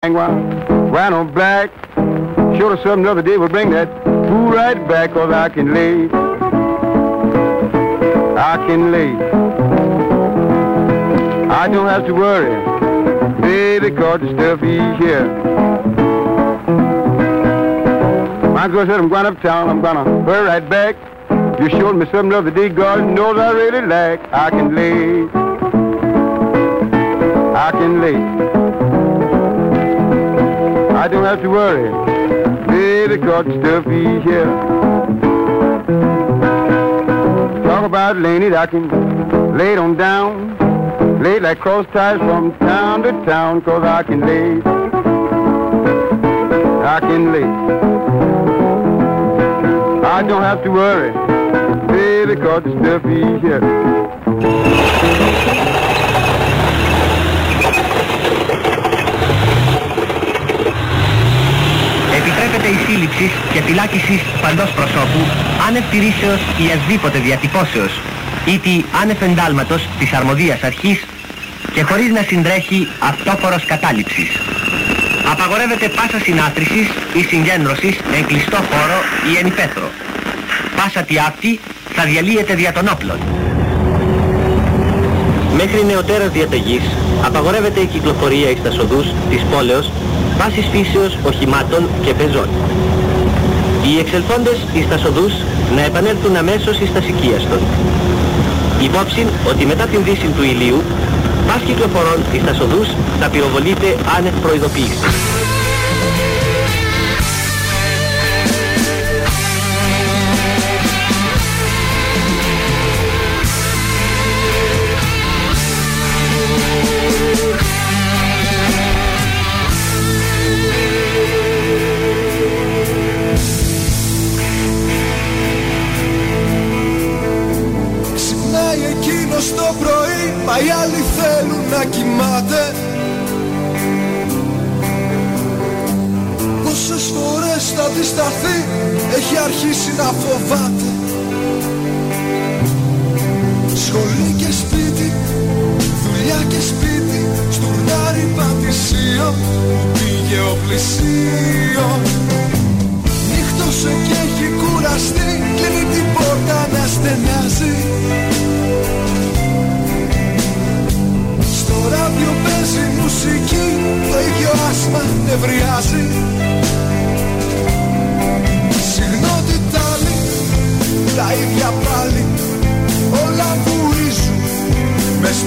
brown on black. Showed us something the other day will bring that fool right back, cause I can lay. I can lay. I don't have to worry, baby, cause the stuff is here. My girl said I'm going uptown, I'm gonna hurry right back. You showed me something the other day, God knows I really like. I can lay. I can lay. I don't have to worry. Baby caught stuff be here. Talk about laying I can lay it on down. Lay like cross ties from town to town, cause I can lay. I can lay. I don't have to worry. Baby caught stuff be here. Η σύλληψης και φυλάκισης παντός προσώπου άνευ τηρήσεως ή ασδήποτε διατυπώσεως ή τη άνευ εντάλματος της αρμοδίας αρχής και χωρίς να συντρέχει αυτόφορος κατάληψης. Απαγορεύεται πάσα συνάθρησης ή συγκέντρωσης εν κλειστό χώρο ή εν υπαίθρο. Πάσα τι αυτή θα διαλύεται δια των όπλων. Μέχρι νεωτέρας διαταγής απαγορεύεται η κυκλοφορία εις τα σοδούς της πόλεως βάσης φύσεως οχημάτων και πεζών. Οι εξελφόντες εις τα σοδούς να επανέλθουν αμέσως εις τα σικίαστον. Υπόψη ότι μετά την δύση του ηλίου, πας κυκλοφορών εις τα σοδούς θα πυροβολείται άνευ προειδοποίησης. Tá afobado.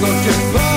Μες στο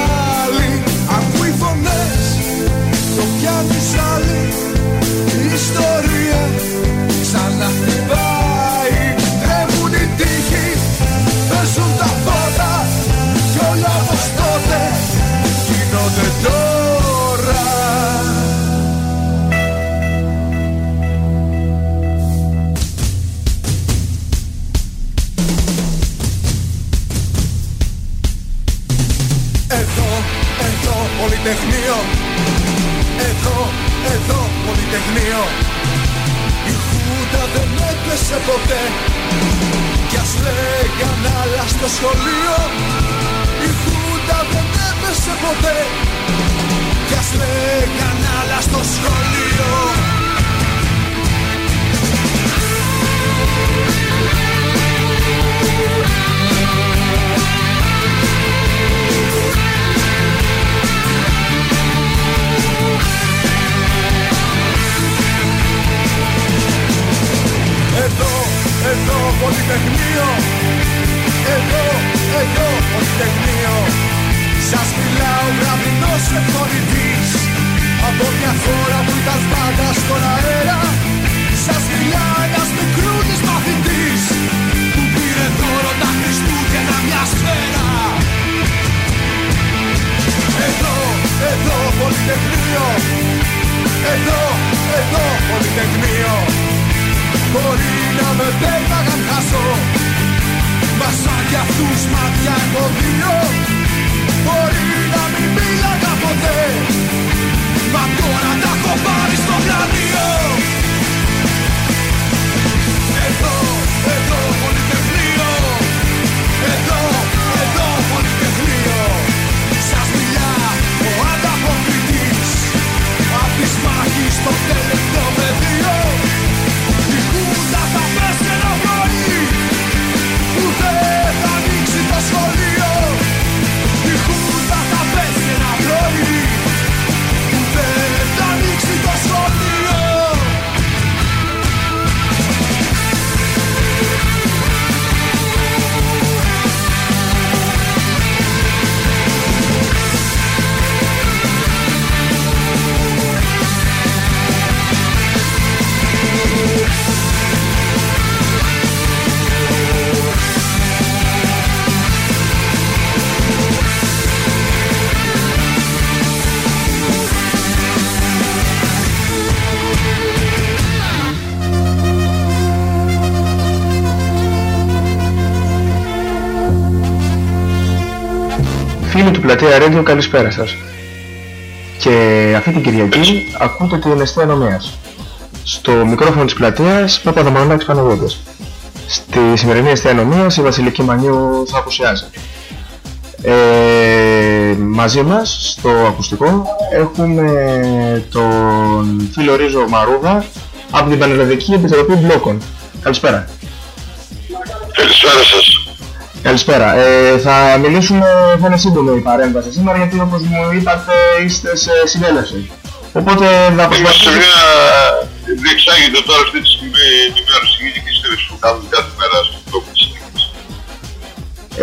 πολυτεχνείο Μπορεί να με πέταγαν χάσω. Μα σαν κι αυτούς μάτια έχω δύο. Μπορεί να μην μίλαγα ποτέ Μα τώρα τα έχω πάρει στο πλανείο Φίλοι του Πλατεία Radio, καλησπέρα σας. Και αυτή την Κυριακή ακούτε την Εστία Ενωμίας. Στο μικρόφωνο της πλατείας, Παπαδομανάκης Παναγιώτης. Στη σημερινή Εστία Ενωμίας η Βασιλική Μανιού θα απουσιάζει. Ε, μαζί μας στο ακουστικό έχουμε τον φίλο Ρίζο Μαρούδα από την Πανελλαδική Επιτροπή Μπλόκων. Καλησπέρα. Καλησπέρα σας. Καλησπέρα. Ε, θα μιλήσουμε, θα είναι σύντομη η παρέμβαση σήμερα γιατί όπως μου είπατε είστε σε συνέλευση. Οπότε θα προσπαθήσουμε... Είμαστε μια... διεξάγεται τώρα αυτή τη στιγμή ενημέρωση γενική συνέλευση που κάνουμε κάθε μέρα στον τόπο της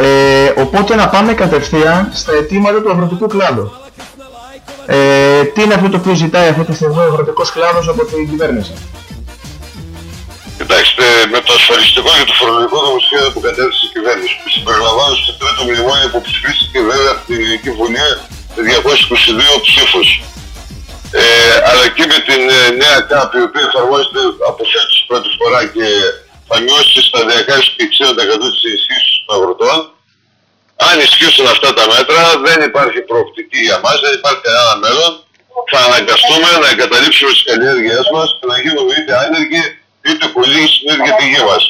ε, οπότε να πάμε κατευθείαν στα αιτήματα του αγροτικού κλάδου. Ε, τι είναι αυτό το οποίο ζητάει αυτή τη στιγμή ο αγροτικός κλάδος από την κυβέρνηση; Κοιτάξτε, με το ασφαλιστικό και το φορολογικό νομοσχέδιο που κατέθεσε η κυβέρνηση, που συμπεριλαμβάνουν στο τρίτο μνημόνιο που ψηφίστηκε βέβαια από την Ελληνική Βουλή με 222 ψήφους. Ε, αλλά και με την ε, νέα ΚΑΠ η οποία εφαρμόζεται από φέτος πρώτη φορά και θα μειώσει σταδιακά και 60% της ενισχύσεως των αγροτών. Αν ισχύσουν αυτά τα μέτρα δεν υπάρχει προοπτική για μας, δεν υπάρχει κανένα μέλλον. Θα αναγκαστούμε να εγκαταλείψουμε τις καλλιέργειές μας και να γίνουμε είτε άνεργοι είτε πολύ συνέργεια τη γη μας.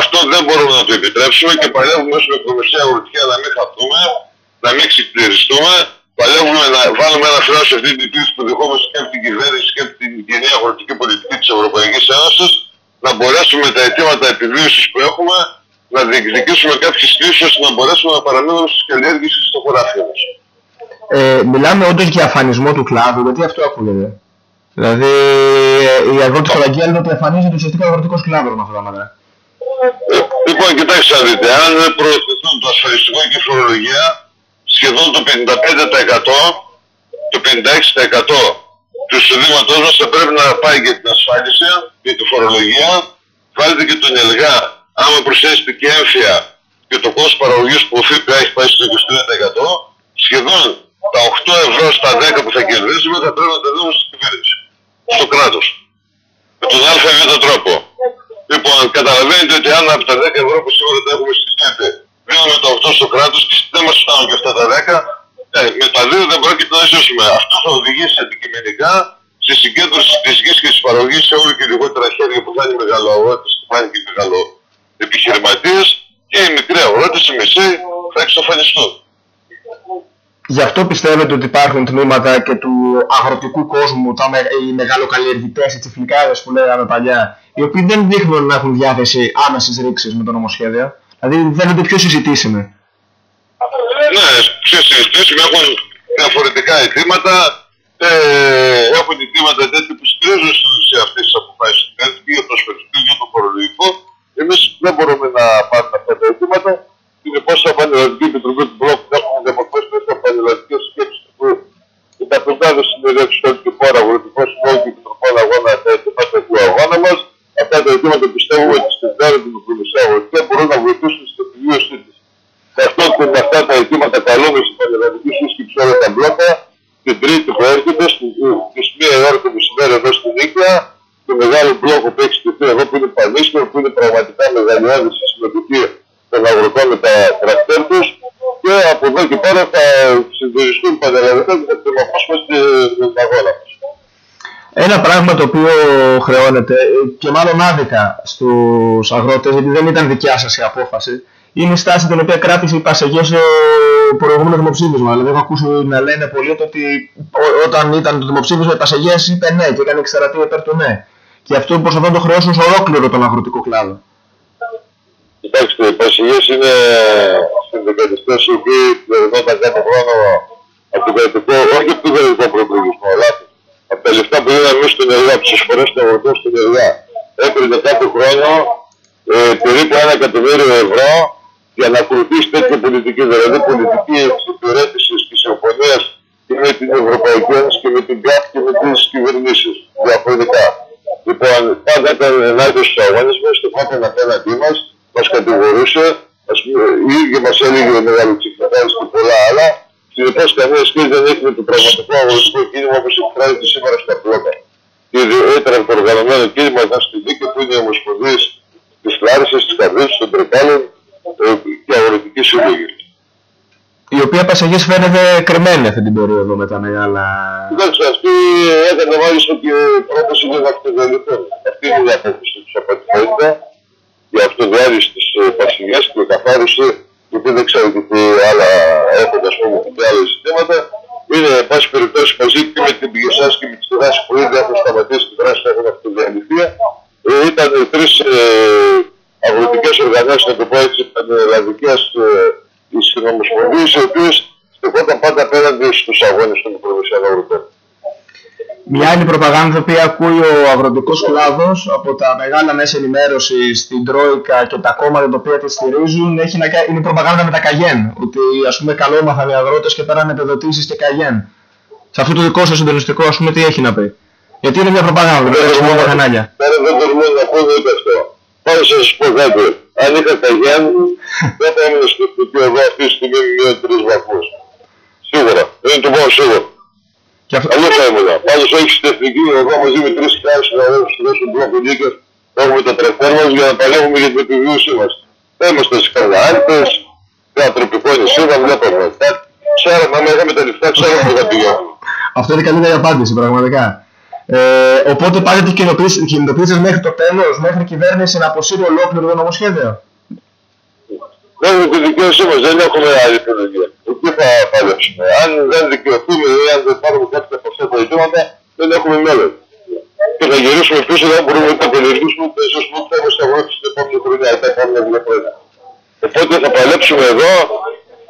Αυτό δεν μπορούμε να το επιτρέψουμε και παλεύουμε ως μικρομεσαία αγροτική να μην χαθούμε, να μην ξεκληριστούμε. Παλεύουμε να βάλουμε ένα φράσο σε αυτή την κρίση που δεχόμαστε και από την κυβέρνηση και από την κοινή αγροτική πολιτική της Ευρωπαϊκής Ένωσης να μπορέσουμε με τα αιτήματα επιβίωσης που έχουμε να διεκδικήσουμε κάποιες λύσεις ώστε να μπορέσουμε να παραμείνουμε στις καλλιέργειες και στο χωράφι μας. Ε, μιλάμε όντως για αφανισμό του κλάδου, γιατί αυτό ακούγεται. Δηλαδή η αγρότης καταγγέλνει ότι εμφανίζεται ουσιαστικά ο αγροτικός κλάδος με αυτά τα μέτρα. Λοιπόν, κοιτάξτε να δείτε, αν δεν προωθηθούν το ασφαλιστικό και η φορολογία, σχεδόν το 55%, το 56% του εισοδήματός μας θα πρέπει να πάει για την ασφάλιση, για τη φορολογία, βάλετε και τον ΕΛΓΑ, άμα προσθέσετε και έμφυα και το κόστος παραγωγής που ο ΦΥΠΑ έχει πάει στο 23%, σχεδόν τα 8 ευρώ στα 10 που θα κερδίσουμε θα πρέπει να τα δούμε στην κυβέρνηση στο κράτος. Με τον ΑΒ τρόπο. Λοιπόν, καταλαβαίνετε ότι αν από τα 10 ευρώ που σήμερα τα έχουμε στη ΣΕΠΕ δίνουμε το 8 στο κράτος και δεν μας φτάνουν και αυτά τα 10, ε, με τα 2 δεν πρόκειται να ζήσουμε. Αυτό θα οδηγήσει αντικειμενικά στη συγκέντρωση της γης και της παραγωγής σε όλο και λιγότερα χέρια που θα είναι μεγαλοαγρότες και θα είναι και μεγαλοεπιχειρηματίες και οι μικροί αγρότες, οι μεσαίοι θα εξαφανιστούν. Γι' αυτό πιστεύετε ότι υπάρχουν τμήματα και του αγροτικού κόσμου, τα, οι μεγαλοκαλλιεργητές, οι τσιφλικάδες που λέγαμε παλιά, οι οποίοι δεν δείχνουν να έχουν διάθεση άμεσης ρήξης με το νομοσχέδιο. Δηλαδή δεν είναι πιο συζητήσιμοι. Ναι, πιο συζητήσιμοι, έχουν διαφορετικά αιτήματα, ε, έχουν αιτήματα τέτοια που στηρίζουν σε αυτές τις αποφάσεις του για το ασφαλιστικό για το φορολογικό. Εμείς δεν μπορούμε να πάρουμε αυτά τα αιτήματα. Συνεπώς θα πάνε η Επιτροπή του Μπλοκ να έχουμε δημοκρατήσει πανελλαδικές σκέψεις του οι καπιτάδες συνελεύσεις όλη τη χώρα, αγροτικό συλλόγο και κοινωνικών αγώνα τα αιτήματα του αγώνα μας. Αυτά τα αιτήματα πιστεύουμε ότι στην χώρα του μικρομεσαίου αγροτικά μπορούν να βοηθήσουν στην επιβίωσή της. Γι' αυτό και με αυτά τα αιτήματα καλούμε στην πανελλαδική σύσκεψη όλα τα μπλόκα την Τρίτη που έρχεται, στις μία ώρα το μεσημέρι εδώ στην Νίκαια, το μεγάλο μπλόκο που έχει στηθεί εδώ που είναι πανίσχυρο, που είναι πραγματικά μεγαλειώδη στη συμμετοχή των αγροτών με τα τρακτέρ τους και από εδώ και πέρα θα συντονιστούν πανελλαδικά και θα τρομοκρόσουμε στην αγώνα μας. Ένα πράγμα το οποίο χρεώνεται και μάλλον άδικα στους αγρότες, γιατί δεν ήταν δικιά σας η απόφαση, είναι η στάση την οποία κράτησε η Πασεγέ στο προηγούμενο δημοψήφισμα. Δηλαδή, έχω ακούσει να λένε πολλοί ότι όταν ήταν το δημοψήφισμα η Πασεγέ είπε ναι και έκανε εξτρατεία υπέρ του ναι. Και αυτό προσπαθούν να το χρεώσουν σε ολόκληρο τον αγροτικό κλάδο. Κοιτάξτε, οι Πασεγέ είναι συνδικαλιστές οι οποίοι πληρωνόταν κάθε χρόνο από το κρατικό, όχι από το κρατικό προπολογισμό, αλλά από τα λεφτά που είδαμε εμείς στην Ελλάδα, από τις εισφορές των αγροτών στην Ελλάδα. Έπαιρνε κάθε χρόνο ε, περίπου ένα εκατομμύριο ευρώ για να ακολουθήσει τέτοια πολιτική, δηλαδή πολιτική εξυπηρέτησης και συμφωνίας και με την Ευρωπαϊκή Ένωση και με την ΚΑΠ και με τις κυβερνήσεις διαφορετικά. Λοιπόν, πάντα ήταν ενάντια στους αγώνες μας, το πρώτο απέναντί μας, μας κατηγορούσε ας πούμε, οι ίδιοι μας έλεγε ο Μεγαλοτσιφτακάρης και πολλά άλλα, συνεπώς καμία σχέση δεν έχει με το πραγματικό αγωνιστικό κίνημα όπως εκφράζεται σήμερα στα πλώτα. Και ήταν το οργανωμένο κίνημα εδώ στη Δίκη που είναι οι Ομοσπονδίες της Λάρισας, της Καρδίτσης, των Τρεκάλων ε, και αγροτική σύλλογη. Οι οποία Πασαγής φαίνεται κρυμμένη αυτή την περίοδο με τα μεγάλα... Κοιτάξτε, αυτή έκανε μάλιστα και πρόταση για να αυτοδιαλυθούν. Αυτή είναι η απόφαση της απαντηφότητα, η αυτοδιάλυση της ε, Πασαγιάς και η καθάριση, γιατί δεν ξέρω τι άλλα έχονται, ας πούμε, και άλλα ζητήματα. Είναι, εν πάση περιπτώσει, μαζί και με την πηγεσάς και με τις δράσεις που ήδη έχουν σταματήσει τη δράση που έχουν αυτοδιαλυθεί. Ε, ήταν τρεις ε, αγροτικές οργανώσεις, να το πω έτσι, πανελλαδικές ε, οι συνομοσπονδίες, οι οποίες στεκόταν πάντα απέναντι στους αγώνες των προβεσιών αγροτών. Μια άλλη προπαγάνδα που ακούει ο αγροτικός κλάδος από τα μεγάλα μέσα ενημέρωσης στην Τρόικα και τα κόμματα τα οποία τη στηρίζουν έχει να... είναι η προπαγάνδα με τα Καγέν. Ότι ας πούμε καλό έμαθαν οι αγρότες και πέραν επιδοτήσεις και Καγέν. Σε αυτό το δικό σας συντονιστικό ας πούμε τι έχει να πει; Γιατί είναι μια προπαγάνδα, δεν έχουμε τα κανάλια. Δεν τολμώ να πω ούτε αυτό. Πάω να σας πω κάτι. Αν είχα Καγέν, δεν θα έμεινε στο σπίτι εδώ αυτή τη στιγμή με τρεις βαθμούς. Σίγουρα. Δεν το πω σίγουρα. Και αυτό... Αλλιώς θα ήμουν. Πάντως όχι στην εθνική, εγώ μαζί με τρεις χιλιάδες συναδέλφους του Δέσου Μπλόκου Νίκας έχουμε τα τρακτέρ μας για να παλεύουμε για την επιβίωσή μας. Δεν είμαστε στις Καρδάλπες, ένα τροπικό νησί, δεν βλέπουμε. Ξέραμε, άμα είχαμε τα λεφτά, ξέραμε που θα πηγαίνουμε. Αυτό είναι καλύτερη απάντηση πραγματικά. Ε, οπότε πάτε τις κινητοποιήσεις μέχρι το τέλος, μέχρι η κυβέρνηση να αποσύρει ολόκληρο το νομοσχέδιο. Δεν είναι τη δικαίωσή μας, δεν έχουμε άλλη επιλογή. Εκεί θα παλέψουμε. Αν δεν δικαιωθούμε ή αν δεν πάρουμε κάποια από αυτά τα ζητήματα, δεν έχουμε μέλλον. Και θα γυρίσουμε πίσω, δεν μπορούμε να καλλιεργήσουμε ούτε ίσως ούτε θα είμαστε αγρότες στην επόμενη χρονιά ή τα επόμενα δύο χρόνια. Οπότε θα παλέψουμε εδώ,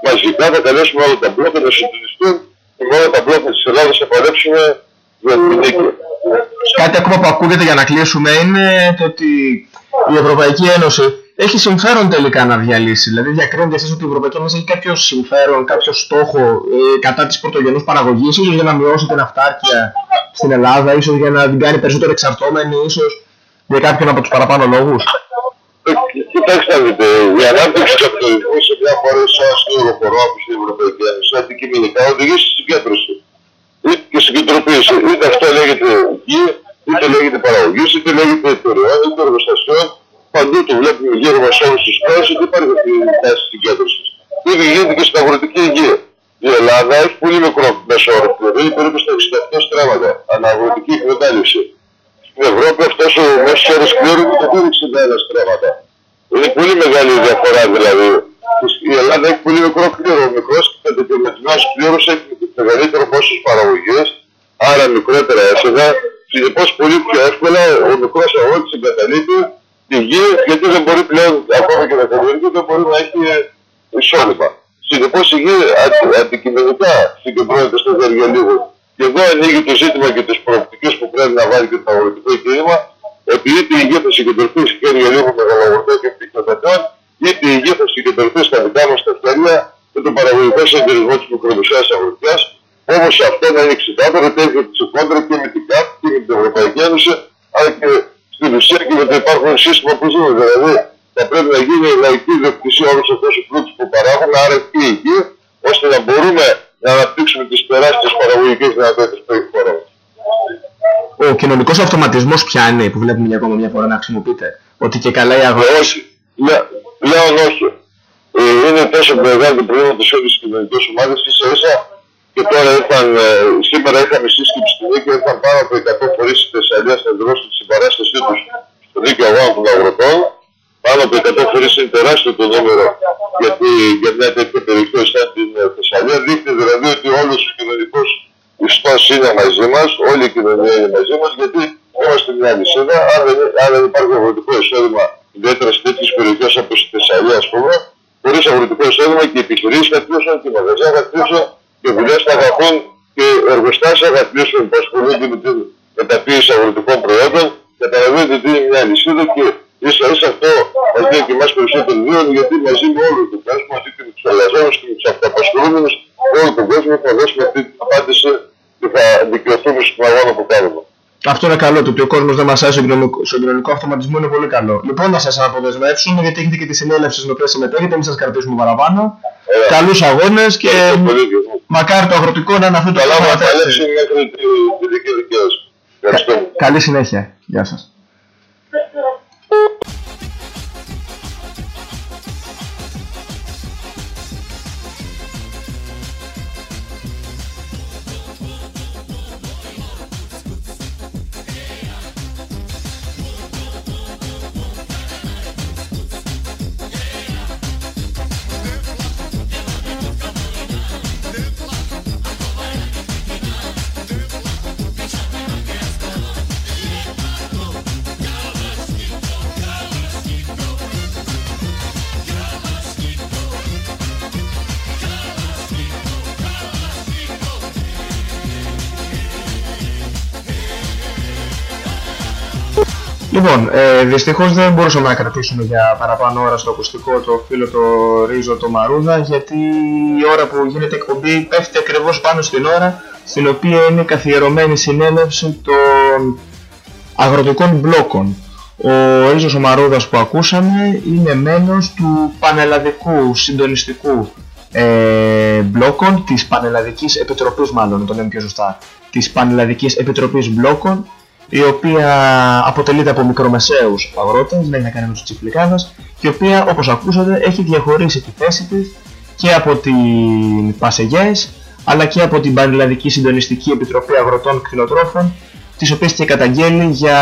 μαζικά θα καλέσουμε όλα τα μπλόκα να συντονιστούν και με όλα τα μπλόκα της Ελλάδας θα παλέψουμε για την νίκη. Κάτι ακόμα που ακούγεται για να κλείσουμε είναι το ότι η Ευρωπαϊκή Ένωση έχει συμφέρον τελικά να διαλύσει. Δηλαδή, διακρίνεται εσείς ότι η Ευρωπαϊκή Ένωση έχει κάποιο συμφέρον, κάποιο στόχο ε, κατά της πρωτογενού παραγωγής, ίσως για να μειώσει την αυτάρκεια στην Ελλάδα, ίσως για να την κάνει περισσότερο εξαρτώμενη, ίσως για κάποιον από τους παραπάνω λόγους. Ε, Κοιτάξτε να δείτε, η ανάπτυξη του καπιταλισμού σε διάφορε αστυνομικέ χωρών από την Ευρωπαϊκή Ένωση αντικειμενικά οδηγεί στη συγκέντρωση είτε και συγκεντροποίηση. Είτε αυτό λέγεται γη, είτε λέγεται παραγωγή, είτε λέγεται εταιρεών, είτε εργοστασιών. Παντού το βλέπουμε γύρω μας όλου του χώρου ότι υπάρχει αυτή η τάση συγκέντρωσης. Ήδη γίνεται και στην αγροτική υγεία. Η Ελλάδα έχει πολύ μικρό μέσο όρο, δηλαδή περίπου στα 68 στρέμματα αναγροτική εκμετάλλευση. Στην Ευρώπη αυτός ο μέσος όρος κλήρου είναι το 61 στρέμματα. Είναι πολύ μεγάλη η διαφορά δηλαδή. Η Ελλάδα έχει πολύ μικρό κλήρο. Ο μικρός και κατεπιματισμό κλήρο έχει μεγαλύτερο πόσος παραγωγές, άρα μικρότερα έσοδα. Συνεπώς πολύ πιο εύκολα ο μικρός αγρότης εγκαταλείπει τη γη γιατί δεν μπορεί πλέον ακόμα και να καλλιεργεί, δεν μπορεί να έχει εισόδημα. Συνεπώ η γη αντι, αντικειμενικά συγκεντρώνεται στο Βεργελίδο. Και εδώ ανοίγει το ζήτημα και τις προοπτικές που πρέπει να βάλει και το αγροτικό κίνημα ότι είτε η γη θα συγκεντρωθεί σε χέρια λίγο μεγαλογορτών και πτυχιοδετών, είτε η γη θα συγκεντρωθεί στα δικά μα τα χέρια με τον παραγωγικό συνεταιρισμό της μικρομεσαίας αγροτιάς. Όμως αυτό να είναι ξεκάθαρο ότι έχει κόντρα και με την ΚΑΠ και με την Ευρωπαϊκή Ένωση, αλλά και στην ουσία και με το υπάρχον σύστημα που ζούμε. Δηλαδή θα πρέπει να γίνει η λαϊκή ιδιοκτησία όλου αυτού του πλούτου που παράγουμε, άρα και η γη, ώστε να μπορούμε να αναπτύξουμε τις τεράστιες παραγωγικές δυνατότητες που έχει η χώρα μας. Ο κοινωνικός αυτοματισμός πιάνει που βλέπουμε για ακόμα μια φορά να χρησιμοποιείται. Ότι και καλά η αγορά. Ε, όχι. Λέ- Λέω όχι. Ε, είναι τόσο μεγάλο το πρόβλημα της όλη της κοινωνικής ομάδας ίσα ίσα και τώρα ήρθαν, ε, σήμερα είχαμε σύσκεψη στην Νίκη, ήρθαν πάνω από 100 φορείς τη Θεσσαλία να δηλώσουν της συμπαράστασή τους στο δίκαιο αγώνα των αγροτών. Πάνω από 100 φορείς είναι τεράστιο το νούμερο γιατί για μια τέτοια περιοχή σαν την ε, Θεσσαλία δείχνει δηλαδή ότι όλος ο κοινωνικός ιστός είναι μαζί μας, όλη η κοινωνία είναι μαζί μας γιατί είμαστε μια λυσίδα. Αν δεν, αν δεν υπάρχει αγροτικό εισόδημα, ιδιαίτερα σε τέτοιες περιοχές όπως η Θεσσαλία, ας πούμε, χωρίς αγροτικό εισόδημα και οι επιχειρήσεις θα κλείσουν και οι μαγαζιά θα κλείσουν και δουλειές θα χαθούν και εργοστάσια θα κλείσουν που ασχολούνται με την μεταποίηση αγροτικών προϊόντων. Καταλαβαίνετε ότι είναι μια λυσίδα και ίσα ίσα αυτό μα δίνει και εμά περισσότερο δύναμη γιατί μαζί με όλο τον κόσμο, μαζί και με του εργαζόμενου και με του αυτοαπασχολούμενου, όλο τον κόσμο θα δώσουμε αυτή την απάντηση και θα δικαιωθούμε στον αγώνα που κάνουμε. Αυτό είναι καλό. Το ότι ο κόσμος δεν μασάει στον κοινωνικό, στον κοινωνικό αυτοματισμό είναι πολύ καλό. Λοιπόν, να σας αποδεσμεύσουμε γιατί έχετε και τη συνέλευση στην οποία συμμετέχετε. Μην σας κρατήσουμε παραπάνω. Ωραία. Καλούς αγώνες και Ευχαριστώ πολύ και εγώ. μακάρι το αγροτικό να είναι αυτό το Καλά πράγμα να παλέψει μέχρι τη, τη δική δικαίωση. Ευχαριστώ. Καλή συνέχεια. Γεια σας. Λοιπόν, ε, δυστυχώς δεν μπορούσαμε να κρατήσουμε για παραπάνω ώρα στο ακουστικό το φίλο το Ρίζο το Μαρούδα γιατί η ώρα που γίνεται εκπομπή πέφτει ακριβώς πάνω στην ώρα στην οποία είναι καθιερωμένη συνέλευση των αγροτικών μπλόκων. Ο Ρίζος ο Μαρούδας που ακούσαμε είναι μέλος του πανελλαδικού συντονιστικού ε, μπλόκων της Πανελλαδικής Επιτροπής μάλλον, το λέμε πιο σωστά, της Πανελλαδικής Επιτροπής Μπλόκων η οποία αποτελείται από μικρομεσαίους αγρότες, δεν είναι κανένας τσιφλικάδας και η οποία όπως ακούσατε έχει διαχωρίσει τη θέση της και από την Πασεγιές αλλά και από την Πανελλαδική Συντονιστική Επιτροπή Αγροτών Κτηνοτρόφων τις οποίες και καταγγέλει για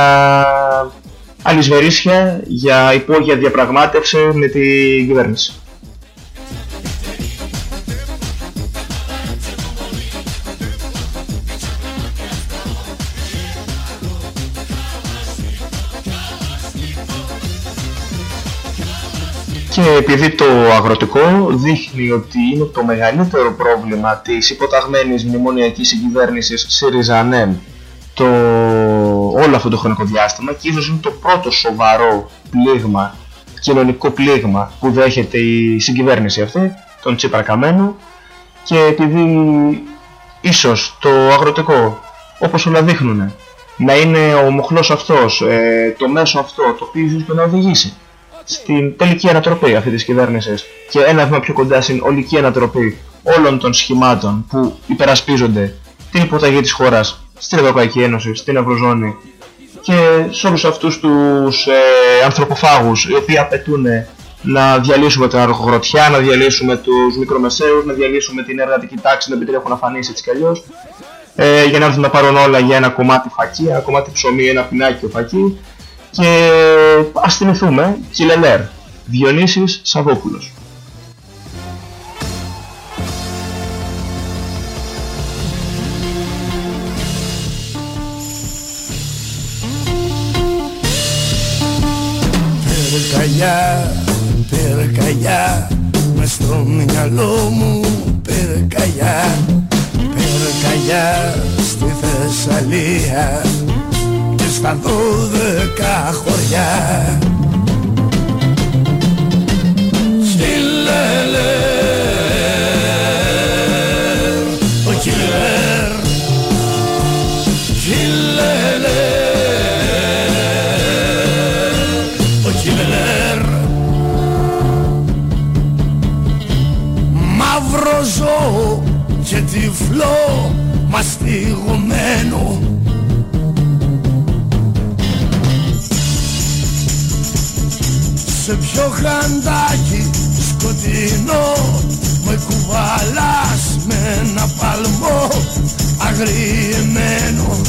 αλυσβερίσια, για υπόγεια διαπραγμάτευση με την κυβέρνηση. Επειδή το αγροτικό δείχνει ότι είναι το μεγαλύτερο πρόβλημα της υποταγμένης μνημονιακής συγκυβέρνησης ΣΥΡΙΖΑ το όλο αυτό το χρονικό διάστημα και ίσως είναι το πρώτο σοβαρό πλήγμα, κοινωνικό πλήγμα που δέχεται η συγκυβέρνηση αυτή, τον Τσίπρα Καμένο και επειδή ίσως το αγροτικό, όπως όλα δείχνουν, να είναι ο μοχλός αυτός, ε, το μέσο αυτό, το οποίο ίσως και να οδηγήσει στην τελική ανατροπή αυτή της κυβέρνησης και ένα βήμα πιο κοντά στην ολική ανατροπή όλων των σχημάτων που υπερασπίζονται την υποταγή της χώρας στην Ευρωπαϊκή Ένωση, στην Ευρωζώνη και σε όλους αυτούς τους ε, ανθρωποφάγους οι οποίοι απαιτούν να διαλύσουμε την αρχογροτιά, να διαλύσουμε τους μικρομεσαίους, να διαλύσουμε την εργατική τάξη, να επιτρέπουν να φανείς έτσι κι αλλιώς ε, για να έρθουν να πάρουν όλα για ένα κομμάτι φακή, ένα κομμάτι ψωμί, ένα πινάκι φακή και ας θυμηθούμε Κιλελέρ, Διονύσης Σαββόπουλος. Πυρκαγιά, πυρκαγιά Μες στο μυαλό μου πυρκαγιά Πυρκαγιά στη Θεσσαλία στα δώδεκα χωριά. Χιλελέ ο Χιλελέρ Χιλελέ ο Χιλελέρ Μαύρο ζώο και τυφλό μαστιγωμένο σε πιο χαντάκι σκοτεινό με κουβαλάς με ένα παλμό αγριεμένο.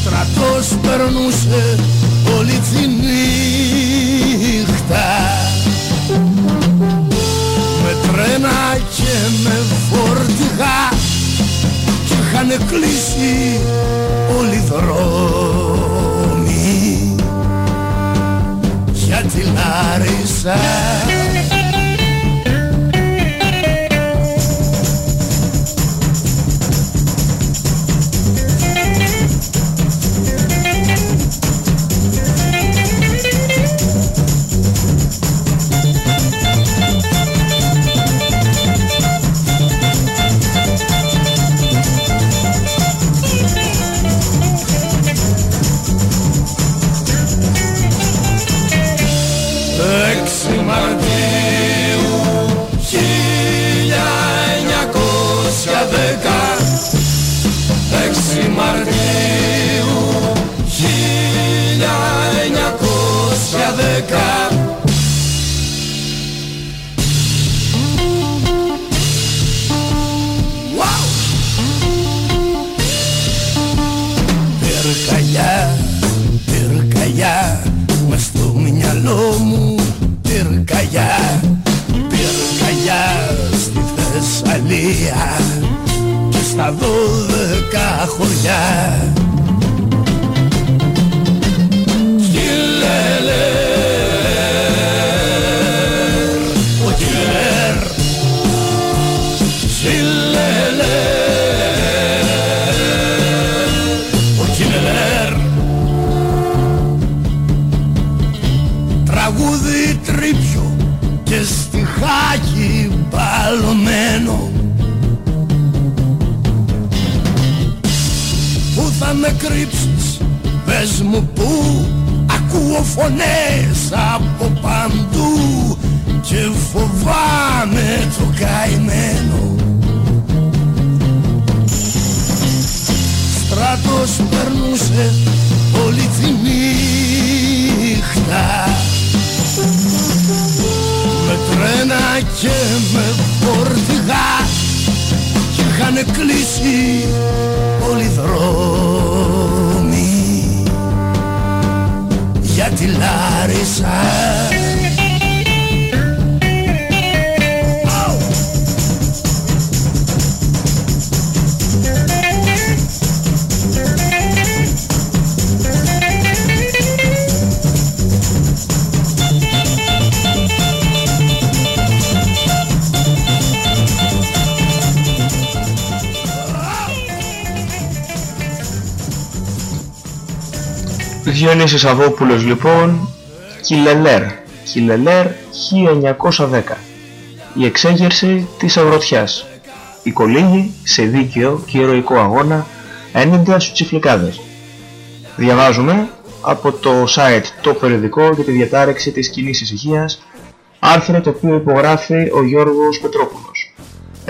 Στρατός περνούσε όλη τη νύχτα. Με τρένα και με φορτηγά και είχαν κλείσει όλοι οι δρόμοι Λάρισα μου που ακούω φωνές από παντού Και φοβάμαι το καημένο. Στράτος περνούσε όλη τη νύχτα. Με τρένα και με φορτηγά Κι είχαν κλείσει όλοι δρόμοι τη Λάρισα Διονύσης Αβόπουλος λοιπόν, Κιλελέρ, Κιλελέρ 1910. Η εξέγερση της αγροτιάς. Η κολύγη σε δίκαιο και ηρωικό αγώνα έναντι στους τσιφλικάδες. Διαβάζουμε από το site το περιοδικό για τη διατάρεξη της κοινής ησυχίας άρθρο το οποίο υπογράφει ο Γιώργος Πετρόπουλος.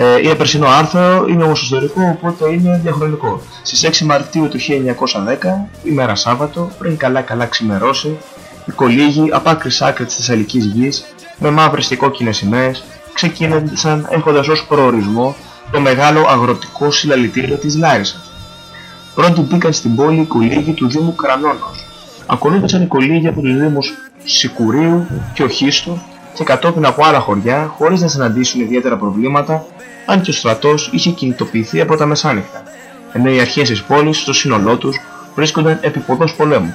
Ε, είναι περσινό άρθρο, είναι όμως ιστορικό, οπότε είναι διαχρονικό. Στις 6 Μαρτίου του 1910, ημέρα Σάββατο, πριν καλά καλά ξημερώσει, οι κολύγοι από άκρη σ' άκρη της Θεσσαλικής γης, με μαύρες και κόκκινες σημαίες, ξεκίνησαν έχοντας ως προορισμό το μεγάλο αγροτικό συλλαλητήριο της Λάρισας. Πρώτοι μπήκαν στην πόλη οι κολύγοι του Δήμου Κρανώνος. Ακολούθησαν οι κολύγοι από τους Δήμους Σικουρίου και Οχίστου και κατόπιν από άλλα χωριά χωρίς να συναντήσουν ιδιαίτερα προβλήματα αν και ο στρατός είχε κινητοποιηθεί από τα μεσάνυχτα, ενώ οι αρχές της πόλης στο σύνολό τους βρίσκονταν επί ποδός πολέμου.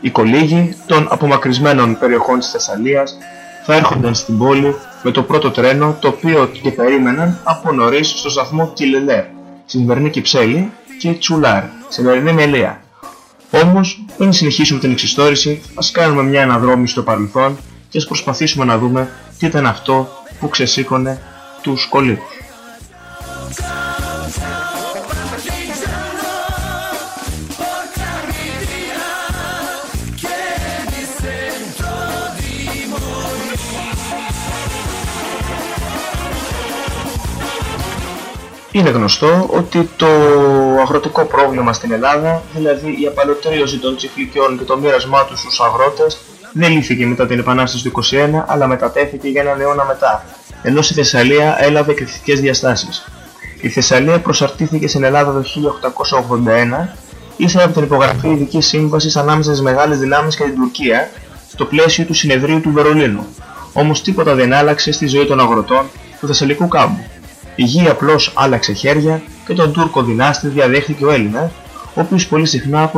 Οι κολύγοι των απομακρυσμένων περιοχών της Θεσσαλίας θα έρχονταν στην πόλη με το πρώτο τρένο το οποίο και περίμεναν από νωρίς στο σταθμό Κιλελέρ, στη σημερινή Κυψέλη και Τσουλάρ, στη σημερινή Μελία. Όμως, πριν συνεχίσουμε την εξιστόρηση, ας κάνουμε μια αναδρόμηση στο παρελθόν και ας προσπαθήσουμε να δούμε τι ήταν αυτό που ξεσήκωνε τους κολύγους. Είναι γνωστό ότι το αγροτικό πρόβλημα στην Ελλάδα, δηλαδή η απαλωτρίωση των τσιφλικιών και το μοίρασμά τους στους αγρότες, δεν λύθηκε μετά την Επανάσταση του 21, αλλά μετατέθηκε για έναν αιώνα μετά, ενώ στη Θεσσαλία έλαβε κριτικές διαστάσεις. Η Θεσσαλία προσαρτήθηκε στην Ελλάδα το 1881, ύστερα από την υπογραφή ειδικής σύμβασης ανάμεσα στις μεγάλες δυνάμεις και την Τουρκία, στο πλαίσιο του συνεδρίου του Βερολίνου. Όμως τίποτα δεν άλλαξε στη ζωή των αγροτών του Θεσσαλικού κάμπου. Η γη απλώς άλλαξε χέρια και τον Τούρκο δυνάστη διαδέχθηκε ο Έλληνας, ο οποίος πολύ συχνά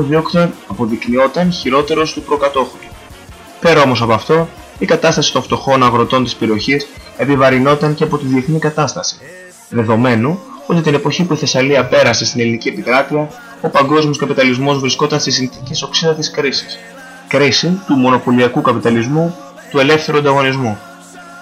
αποδεικνυόταν χειρότερος του προκατόχου του. Πέρα όμως από αυτό, η κατάσταση των φτωχών αγροτών της περιοχής επιβαρυνόταν και από τη διεθνή κατάσταση. Δεδομένου ότι την εποχή που η Θεσσαλία πέρασε στην ελληνική επικράτεια, ο παγκόσμιος καπιταλισμός βρισκόταν στις συνθήκες οξύδατης κρίσης. Κρίση του μονοπωλιακού καπιταλισμού, του ελεύθερου ανταγωνισμού.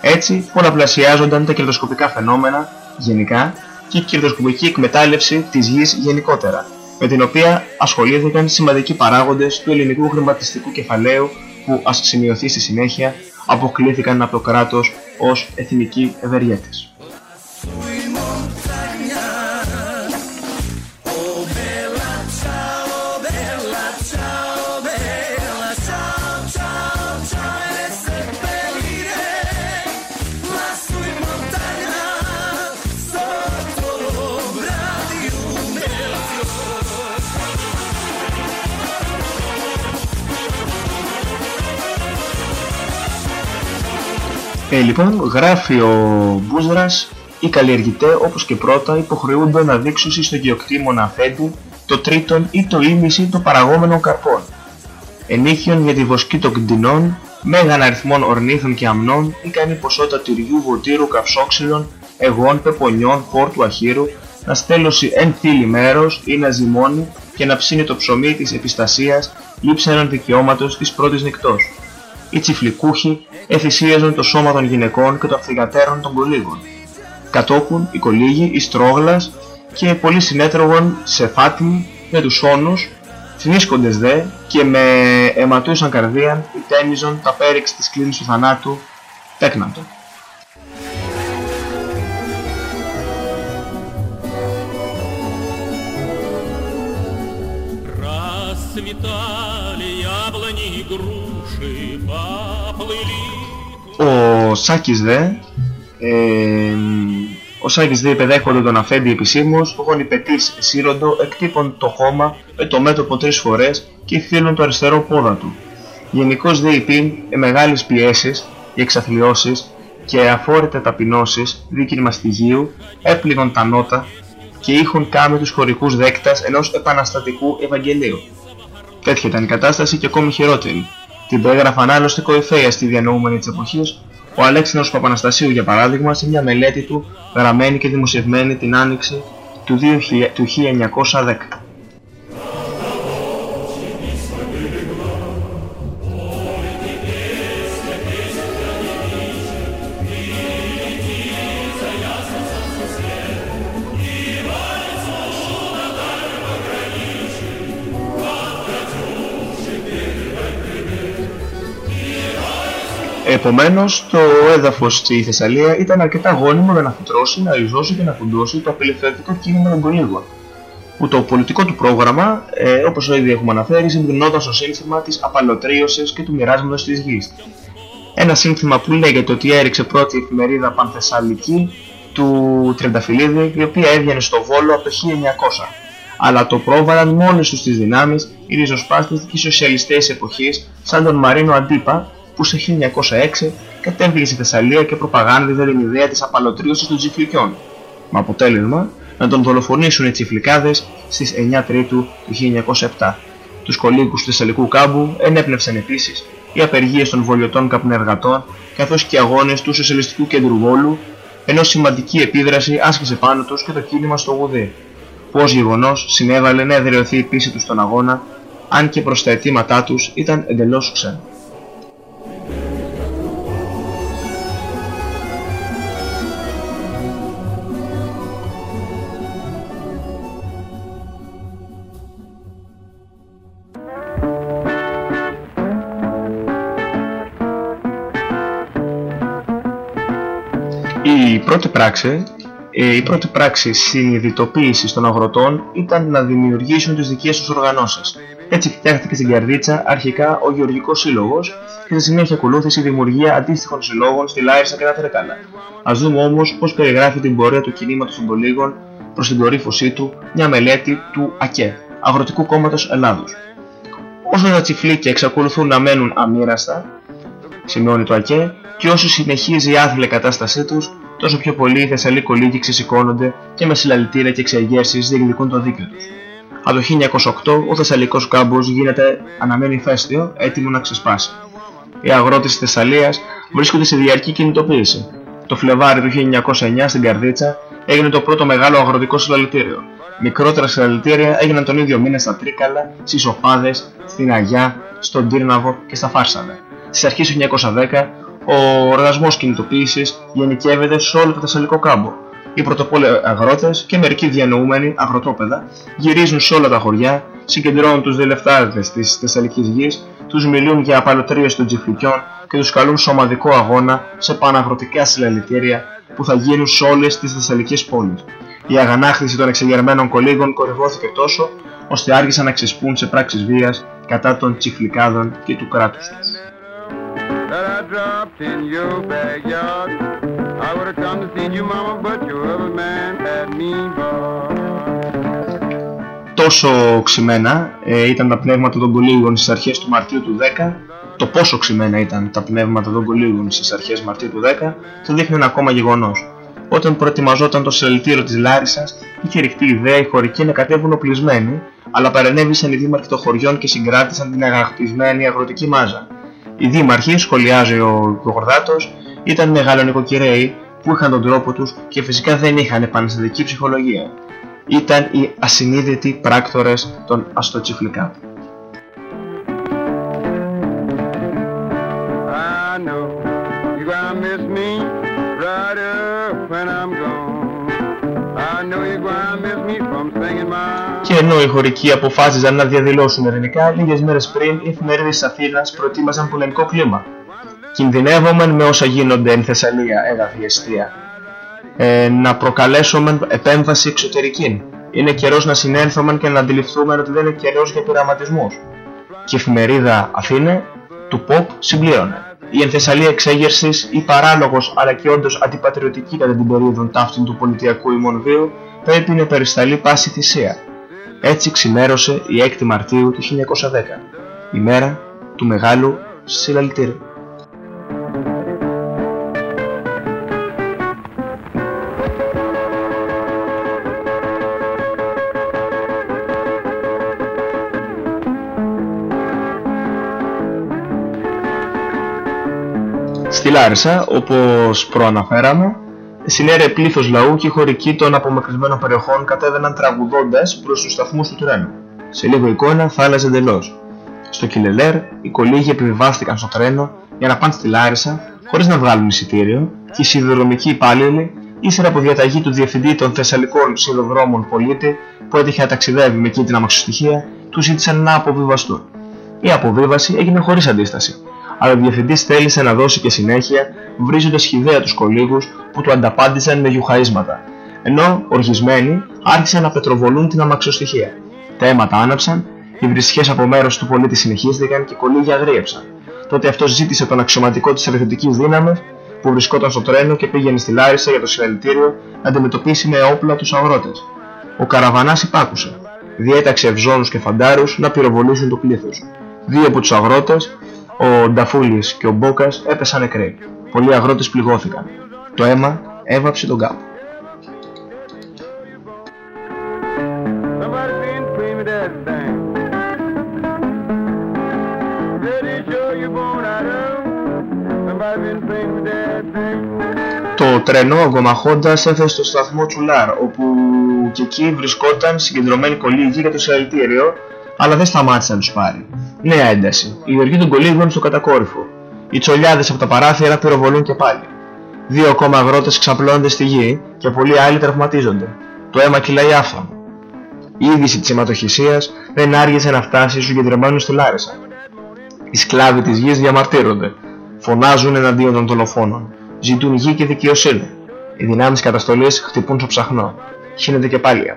Έτσι, πολλαπλασιάζονταν τα κερδοσκοπικά φαινόμενα γενικά και η κερδοσκοπική εκμετάλλευση της γης γενικότερα, με την οποία ασχολήθηκαν σημαντικοί παράγοντες του ελληνικού χρηματιστικού κεφαλαίου που ας σημειωθεί στη συνέχεια αποκλήθηκαν από το κράτος ως εθνικοί ευεργέτες. Ε, λοιπόν, γράφει ο Μπούζρας, οι καλλιεργητέ όπως και πρώτα υποχρεούνται να δείξουν στο γεωκτήμονα αφέντη το τρίτον ή το ίμιση των παραγόμενων καρπών. Ενίχιον για τη βοσκή των κτηνών, μέγαν αριθμών ορνήθων και αμνών, ικανή ποσότητα τυριού, βοτήρου, καυσόξυλων, εγών, πεπονιών, πόρτου, αχύρου, να στέλνωσει εν θύλη μέρος ή να ζυμώνει και να ψήνει το ψωμί της επιστασίας λείψεραν δικαιώματος της πρώτης νυχτός οι τσιφλικούχοι εθυσίαζαν το σώμα των γυναικών και των θυγατέρων των κολύγων. Κατόπιν οι κολύγοι, οι στρόγλας και πολλοί συνέτρωγαν σε φάτιμοι με τους όνους, θνίσκοντες δε και με αιματούσαν καρδίαν, τέμιζον τα πέριξ της κλίνης του θανάτου, τέκναντο. Ο Σάκης δε, ε, ο Σάκης δε υπεδέχονται τον αφέντη επισήμως, ο γονιπετής σύροντο εκτύπων το χώμα με το μέτωπο τρεις φορές και θύλουν το αριστερό πόδα του. Γενικώς δε υπήν ε, μεγάλες πιέσεις, οι εξαθλιώσεις και αφόρητα ταπεινώσεις δίκην μαστιγίου έπληγαν τα νότα και είχαν κάνει τους χωρικούς δέκτας ενός επαναστατικού Ευαγγελίου. Τέτοια ήταν η κατάσταση και ακόμη χειρότερη. Την προέγραφαν άλλωστε κορυφαία στη διανοούμενη της εποχής ο Αλέξανδρος Παπαναστασίου για παράδειγμα σε μια μελέτη του γραμμένη και δημοσιευμένη την άνοιξη του 1910. Επομένως, το έδαφος στη Θεσσαλία ήταν αρκετά γόνιμο για να φυτρώσει, να ριζώσει και να φουντώσει το απελευθερωτικό κίνημα των κολύγων, που το πολιτικό του πρόγραμμα, ε, όπως ήδη έχουμε αναφέρει, συμπληνόταν στο σύνθημα της απαλωτρίωσης και του μοιράσματος της γης. Ένα σύνθημα που λέγεται ότι έριξε πρώτη εφημερίδα πανθεσσαλική του Τριανταφυλλίδη, η οποία έβγαινε στο Βόλο από το 1900. Αλλά το πρόβαλαν μόνοι τους τις δυνάμεις οι ριζοσπάστες και οι σοσιαλιστές εποχής, σαν τον Μαρίνο Αντίπα, που σε 1906 κατέβηκε στη Θεσσαλία και προπαγάνδιζε την ιδέα της απαλωτρίωσης των τσιφλικιών, με αποτέλεσμα να τον δολοφονήσουν οι τσιφλικάδες στις 9 Τρίτου του 1907. Τους κολύκους του Θεσσαλικού κάμπου ενέπνευσαν επίσης οι απεργίες των βολιωτών καπνεργατών καθώς και οι αγώνες του Σοσιαλιστικού Κέντρου Βόλου, ενώ σημαντική επίδραση άσκησε πάνω τους και το κίνημα στο Γουδί, που ως γεγονός συνέβαλε να εδραιωθεί η πίστη τους στον αγώνα, αν και προς τα αιτήματά τους ήταν εντελώς ξένα. Πρώτη πράξη, ε, η πρώτη πράξη συνειδητοποίησης των αγροτών ήταν να δημιουργήσουν τις δικές τους οργανώσεις. Έτσι φτιάχτηκε στην Καρδίτσα αρχικά ο Γεωργικός Σύλλογος και στη συνέχεια ακολούθησε η δημιουργία αντίστοιχων συλλόγων στη Λάρισα και τα Τρέκαλα. Ας δούμε όμως πώς περιγράφει την πορεία του κινήματος των πολίγων προς την κορύφωσή του μια μελέτη του ΑΚΕ, Αγροτικού Κόμματος Ελλάδος. Όσο τα τσιφλίκια εξακολουθούν να μένουν αμήραστα, σημειώνει το ΑΚΕ, και όσο συνεχίζει η άθλια κατάστασή τους, τόσο πιο πολλοί οι Θεσσαλοί κολύκοι ξεσηκώνονται και με συλλαλητήρια και εξεγέρσεις διεκδικούν το δίκαιο τους. Από το 1908 ο Θεσσαλικός κάμπος γίνεται αναμένει-φέστιο έτοιμο να ξεσπάσει. Οι αγρότες της Θεσσαλίας βρίσκονται σε διαρκή κινητοποίηση. Το Φλεβάρι του 1909 στην Καρδίτσα έγινε το πρώτο μεγάλο αγροτικό συλλαλητήριο. Μικρότερα συλλαλητήρια έγιναν τον ίδιο μήνα στα Τρίκαλα, στις Οφάδες, στην Αγιά, στον Τύρναβο και στα Φάρσαλα. Στις αρχές του 1910 ο οργασμός κινητοποίησης γενικεύεται σε όλο το Θεσσαλικό κάμπο. Οι πρωτοπόλοι αγρότες και μερικοί διανοούμενοι αγροτόπεδα γυρίζουν σε όλα τα χωριά, συγκεντρώνουν τους δελεφτάδες της Θεσσαλικής γης, τους μιλούν για απαλωτρίωση των τσιφλικιών και τους καλούν σε ομαδικό αγώνα σε παναγροτικά συλλαλητήρια που θα γίνουν σε όλες τις Θεσσαλικές πόλεις. Η αγανάκτηση των εξεγερμένων κολύγων κορυφώθηκε τόσο ώστε άργησαν να ξεσπούν σε πράξεις βίας κατά των τσιφλικάδων και τους κράτους τους. dropped in your backyard. I would have come to see you, mama, but your other man had me Τόσο ξημένα ε, ήταν τα πνεύματα των κολύγων στις αρχές του Μαρτίου του 10 το πόσο ξημένα ήταν τα πνεύματα των κολύγων στις αρχές Μαρτίου του 10 το δείχνει ένα ακόμα γεγονός. Όταν προετοιμαζόταν το σελτήριο της Λάρισας, είχε ρηχτεί η ιδέα οι χωρικοί να κατέβουν οπλισμένοι, αλλά παρενέβησαν οι δήμαρχοι των χωριών και συγκράτησαν την αγαχτισμένη αγροτική μάζα. Οι δήμαρχοι, σχολιάζει ο Γορδάτος, ήταν μεγαλονικοκυρέοι που είχαν τον τρόπο τους και φυσικά δεν είχαν επαναστατική ψυχολογία. Ήταν οι ασυνείδητοι πράκτορες των αστοτσιφλικά. Και ενώ οι χωρικοί αποφάσιζαν να διαδηλώσουν ειρηνικά, λίγες μέρες πριν οι εφημερίδες της Αθήνας προετοίμαζαν πολεμικό κλίμα. Κινδυνεύομεν με όσα γίνονται εν Θεσσαλία, έγραφε η αιστεία. Ε, να προκαλέσουμε επέμβαση εξωτερική. Είναι καιρός να συνέλθουμε και να αντιληφθούμε ότι δεν είναι καιρός για πειραματισμούς. Και η εφημερίδα Αθήνα του ΠΟΠ συμπλήρωνε. Η ενθεσσαλία εξέγερσης ή παράλογος αλλά και όντως αντιπατριωτική κατά την περίοδο ταύτην του πολιτιακού ημονδίου πρέπει να περισταλεί πάση θυσία. Έτσι ξημέρωσε η 6η Μαρτίου του 1910, η μέρα του μεγάλου συλλαλητήριου. Στη Λάρισα, όπως προαναφέραμε, συνέρε πλήθος λαού και οι χωρικοί των απομακρυσμένων περιοχών κατέβαιναν τραγουδώντας προς τους σταθμούς του τρένου. Σε λίγο εικόνα θα άλλαζε εντελώς. Στο Κιλελέρ, οι κολύγοι επιβιβάστηκαν στο τρένο για να πάνε στη Λάρισα χωρίς να βγάλουν εισιτήριο και οι σιδηροδρομικοί υπάλληλοι, ύστερα από διαταγή του διευθυντή των Θεσσαλικών Σιδηροδρόμων Πολίτη που έτυχε να ταξιδεύει με εκείνη την αμαξοστοιχεία, του ζήτησαν να αποβιβαστούν. Η αποβίβαση έγινε χωρίς αντίσταση αλλά ο διευθυντής θέλησε να δώσει και συνέχεια, βρίζοντας χιδέα τους κολύγους που του ανταπάντησαν με γιουχαίσματα, ενώ οργισμένοι άρχισαν να πετροβολούν την αμαξοστοιχεία. Τα αίματα άναψαν, οι βρισχές από μέρος του πολίτη συνεχίστηκαν και οι κολύγοι αγρίεψαν. Τότε αυτός ζήτησε τον αξιωματικό της στρατιωτική δύναμης που βρισκόταν στο τρένο και πήγαινε στη Λάρισα για το συλλαλητήριο να αντιμετωπίσει με όπλα τους αγρότες. Ο καραβανάς υπάκουσε. Διέταξε ευζώνους και φαντάρους να πυροβολήσουν το πλήθος. Δύο από τους αγρότες ο Νταφούλης και ο Μπόκας έπεσαν νεκροί. Πολλοί αγρότες πληγώθηκαν. Το αίμα έβαψε τον κάπου. Το τρένο αγκομαχώντας έφτασε στο σταθμό Τσουλάρ, όπου και εκεί βρισκόταν συγκεντρωμένοι κολύγοι για το συλλαλητήριο, αλλά δεν σταμάτησε να τους πάρει. Νέα ένταση. Η οργή των κολύγων στο κατακόρυφο. Οι τσολιάδες από τα παράθυρα πυροβολούν και πάλι. Δύο ακόμα αγρότες ξαπλώνονται στη γη και πολλοί άλλοι τραυματίζονται. Το αίμα κυλάει άφθονο. Η είδηση της αιματοχυσίας δεν άργησε να φτάσει στους κεντρωμένους στη Λάρισα. Οι σκλάβοι της γης διαμαρτύρονται. Φωνάζουν εναντίον των δολοφόνων. Ζητούν γη και δικαιοσύνη. Οι δυνάμεις καταστολής χτυπούν στο ψαχνό. Χύνεται και πάλι.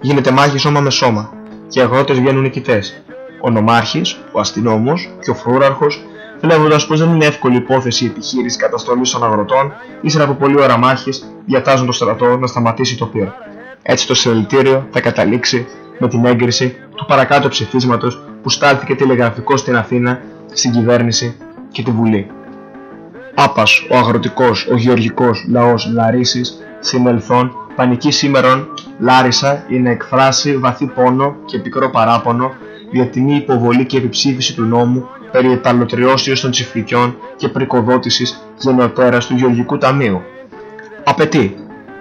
Γίνεται μάχη σώμα με σώμα. Και οι αγρότες βγαίνουν νικητές. Ο νομάρχης, ο αστυνόμος και ο φρούραρχος, βλέποντας πως δεν είναι εύκολη υπόθεση η επιχείρησης καταστολής των αγροτών, ύστερα από πολλή ώρα μάχης, διατάζουν το στρατό να σταματήσει το πύρο. Έτσι το συλλαλητήριο θα καταλήξει με την έγκριση του παρακάτω ψηφίσματος που στάλθηκε τηλεγραφικό στην Αθήνα, στην κυβέρνηση και τη Βουλή. Άπας ο αγροτικός, ο γεωργικός λαός Λαρίσης, συνελθόν, πανική σήμερον, Λάρισα είναι εκφράσει βαθύ πόνο και πικρό παράπονο για την υποβολή και επιψήφιση του νόμου περί επαλωτριώσεως των τσιφλικιών και πρικοδότησης γενναιοτέρας του Γεωργικού Ταμείου. Απαιτεί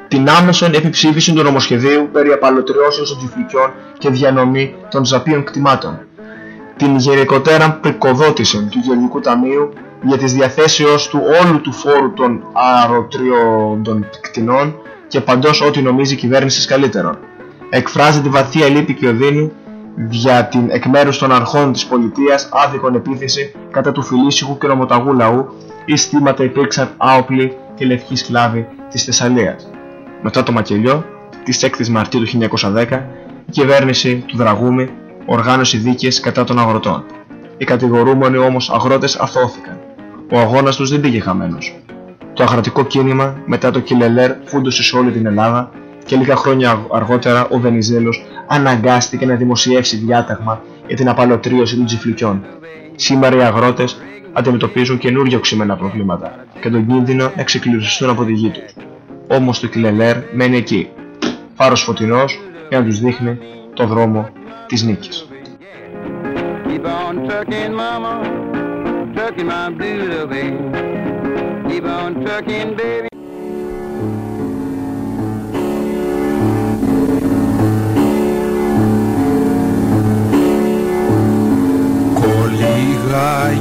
την άμεσον επιψήφιση του νομοσχεδίου περί επαλωτριώσεως των τσιφλικιών και διανομή των ζαπίων κτημάτων. Την γενικότερα πρικοδότηση του Γεωργικού Ταμείου για τις διαθέσεως του όλου του φόρου των αεροτριών κτηνών και παντός ό,τι νομίζει η κυβέρνηση καλύτερον. Εκφράζει τη βαθία λύπη και οδύνη για την εκ μέρους των αρχών της πολιτείας άδικον επίθεση κατά του φιλήσυχου και νομοταγού λαού ή στήματα υπήρξαν άοπλοι και λευκοί σκλάβοι της Θεσσαλίας. Μετά το μακελιό της 6ης Μαρτίου του 1910 η κυβέρνηση του Δραγούμη οργάνωσε δίκες κατά των αγροτών. Οι κατηγορούμενοι όμως αγρότες αθώθηκαν. Ο αγώνας τους δεν πήγε χαμένος. Το αγροτικό κίνημα μετά το Κιλελέρ φούντωσε σε όλη την Ελλάδα και λίγα χρόνια αργότερα ο Βενιζέλος αναγκάστηκε να δημοσιεύσει διάταγμα για την απαλωτρίωση των τσιφλικιών. Σήμερα οι αγρότες αντιμετωπίζουν καινούργια οξυμένα προβλήματα και τον κίνδυνο να ξεκλειδιστούν από τη γη τους. Όμως το Κιλελέρ μένει εκεί, φάρος φωτεινός για να τους δείχνει το δρόμο της νίκης.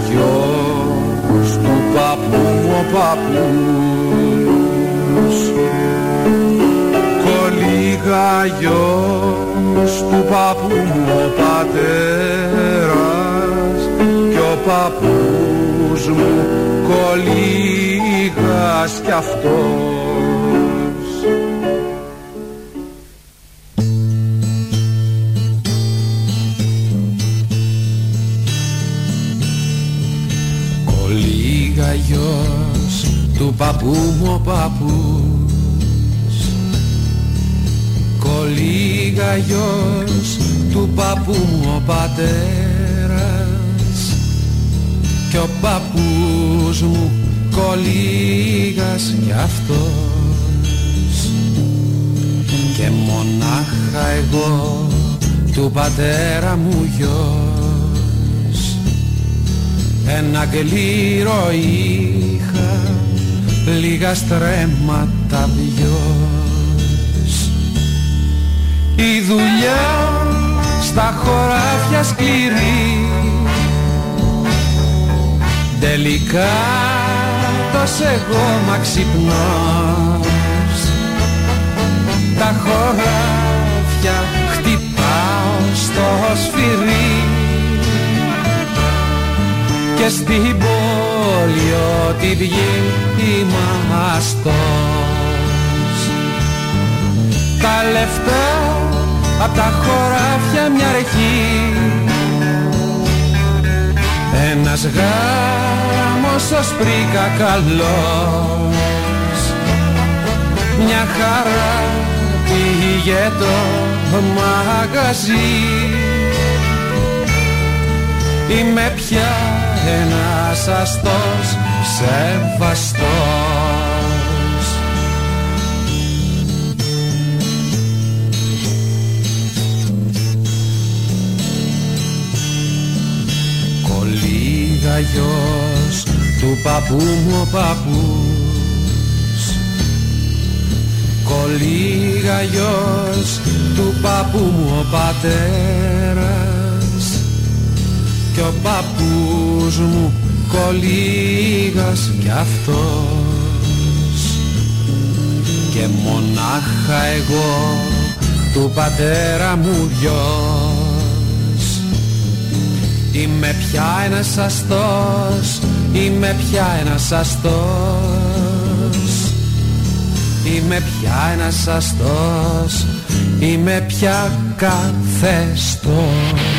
Γιος του παππού μου ο παππούς. Κολύγα γιος του του παππού μου ο πατέρας. Κι ο παππούς μου κολλήγας κι αυτός. Κολλήγα γιος του παππού μου ο παππούς. Κολλήγα γιος του παππού μου ο πατέρας. Κι ο παππούς μου κολλήγας κι αυτός. Και μονάχα εγώ του πατέρα μου γιος. Ένα γλύρο είχα λίγα στρέμματα βιός. Η δουλειά στα χωράφια σκληρή Τελικά τόσο εγώ μα ξυπνός Τα χωράφια χτυπάω στο σφυρί. Και στην πόλη ό,τι βγει ημαστός Τα λεφτά απ' τα χωράφια μια αρχή ένας γάμος ως πρίκα καλός. Μια χαρά πήγε το μαγαζί. Είμαι πια ένας αστός σεβαστός Κολλήγα γιος του παππού μου ο παππούς. Κολλήγα γιος του παππού μου ο πατέρας. Κι ο παππούς μου κολλήγας κι αυτός. Και μονάχα εγώ του πατέρα μου γιος Είμαι πια ένας αστός, είμαι πια ένας αστός. Είμαι πια ένας αστός, είμαι πια καθεστός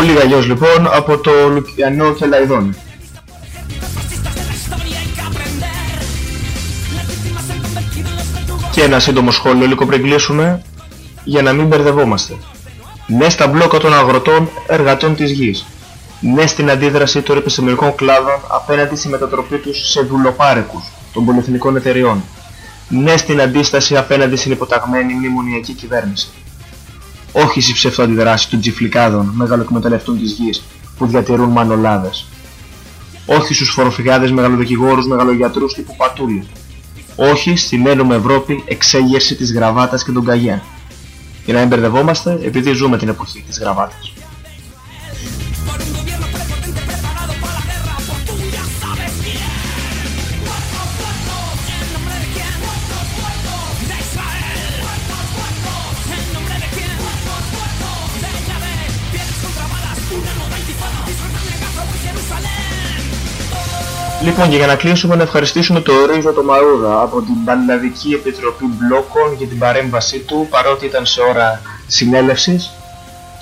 Κολλήγα γιος λοιπόν από το Λουκιανό και Λαϊδόνι. Και ένα σύντομο σχόλιο λίγο πριν κλείσουμε για να μην μπερδευόμαστε. Ναι στα μπλόκα των αγροτών εργατών της γης. Ναι στην αντίδραση των επιστημονικών κλάδων απέναντι στη μετατροπή τους σε δουλοπάρεκους των πολυεθνικών εταιριών. Ναι στην αντίσταση απέναντι στην υποταγμένη μνημονιακή κυβέρνηση. Όχι στις ψευτοαντιδράσεις των τζιφλικάδων μεγαλοεκμεταλλευτών της γης που διατηρούν μανολάδες. Όχι στους φοροφυγάδες μεγαλοδικηγόρους μεγαλογιατρούς τύπου Πατούλη. Όχι στην ένωμη Ευρώπη εξέγερση της γραβάτας και των καγιέν. Για να μην μπερδευόμαστε, επειδή ζούμε την εποχή της γραβάτας. Λοιπόν και για να κλείσουμε να ευχαριστήσουμε το Ρίζο το Μαρούδα από την Πανελλαδική Επιτροπή Μπλόκων για την παρέμβασή του παρότι ήταν σε ώρα συνέλευσης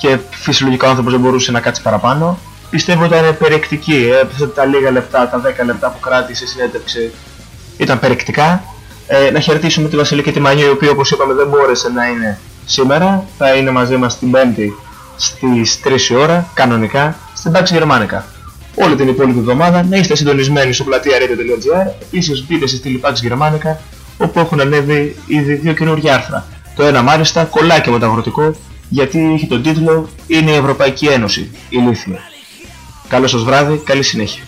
και φυσιολογικά ο άνθρωπος δεν μπορούσε να κάτσει παραπάνω. Πιστεύω ότι ήταν περιεκτική, ε, τα λίγα λεπτά, τα 10 λεπτά που κράτησε η συνέντευξη ήταν περιεκτικά. Ε, να χαιρετήσουμε τη Βασιλική Τιμανιού η οποία όπως είπαμε δεν μπόρεσε να είναι σήμερα, θα είναι μαζί μας την Πέμπτη στις 3 η ώρα, κανονικά, στην Πάξη Γερμανικά όλη την υπόλοιπη εβδομάδα να είστε συντονισμένοι στο πλατεία radio.gr. Επίσης μπείτε στη στήλη Pax Germanica όπου έχουν ανέβει ήδη δύο καινούργια άρθρα. Το ένα μάλιστα κολλάει και με το αγροτικό γιατί έχει τον τίτλο «Είναι η Ευρωπαϊκή Ένωση, ηλίθεια». Καλό σας βράδυ, καλή συνέχεια.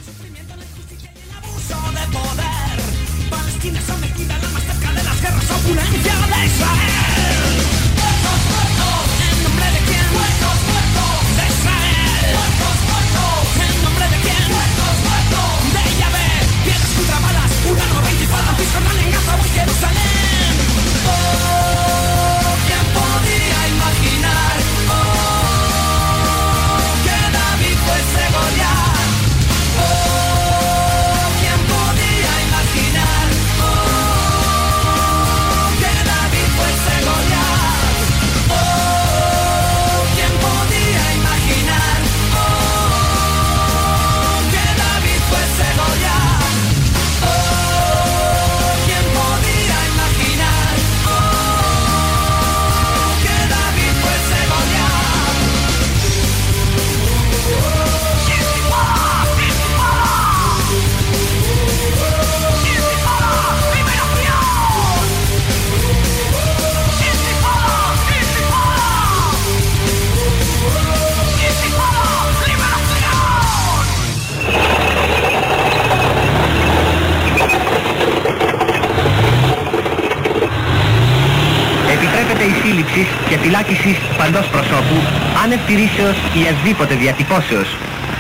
Φυλάκισης παντός προσώπου, άνευ τηρήσεως ή ασδήποτε διατυπώσεως,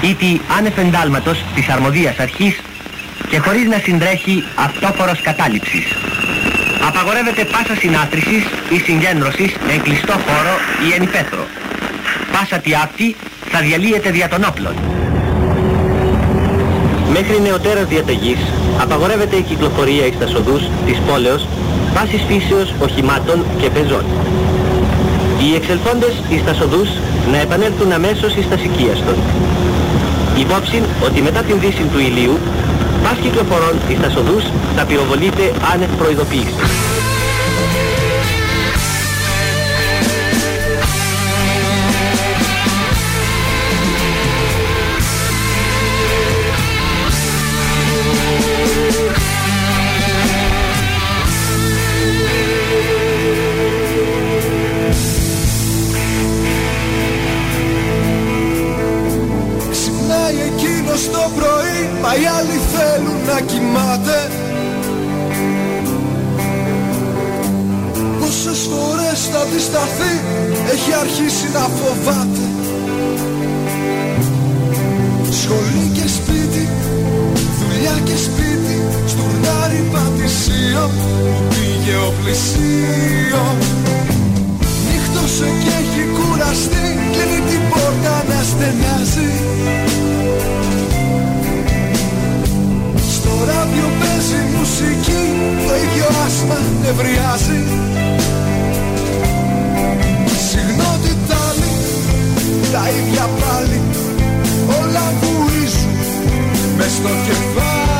ή τη άνευ εντάλματος της αρμοδίας αρχής και χωρίς να συντρέχει αυτόφορος κατάληψης. Απαγορεύεται πάσα συνάθρησης ή συγκέντρωσης εν κλειστό χώρο ή εν υπέθρο. Πάσα τη αυτή θα διαλύεται δια των όπλων. Μέχρι νεωτέρας διαταγής απαγορεύεται η κυκλοφορία εις τα σοδούς της πόλεως βάσης φύσεως οχημάτων και πεζών. Οι εξελθόντες εις τα σοδούς να επανέλθουν αμέσως εις τα των. Υπόψη ότι μετά την δύση του ηλίου, πας κυκλοφορών εις τα σοδούς θα πυροβολείται άνευ προειδοποίησης. ήλιο που πήγε ο πλησίος. Νύχτωσε και έχει κουραστεί Κλείνει την πόρτα να στενάζει Στο ράδιο παίζει μουσική Το ίδιο άσμα νευριάζει. Συγνότητα μου Τα ίδια πάλι Όλα βουρίζουν Μες στο κεφάλι.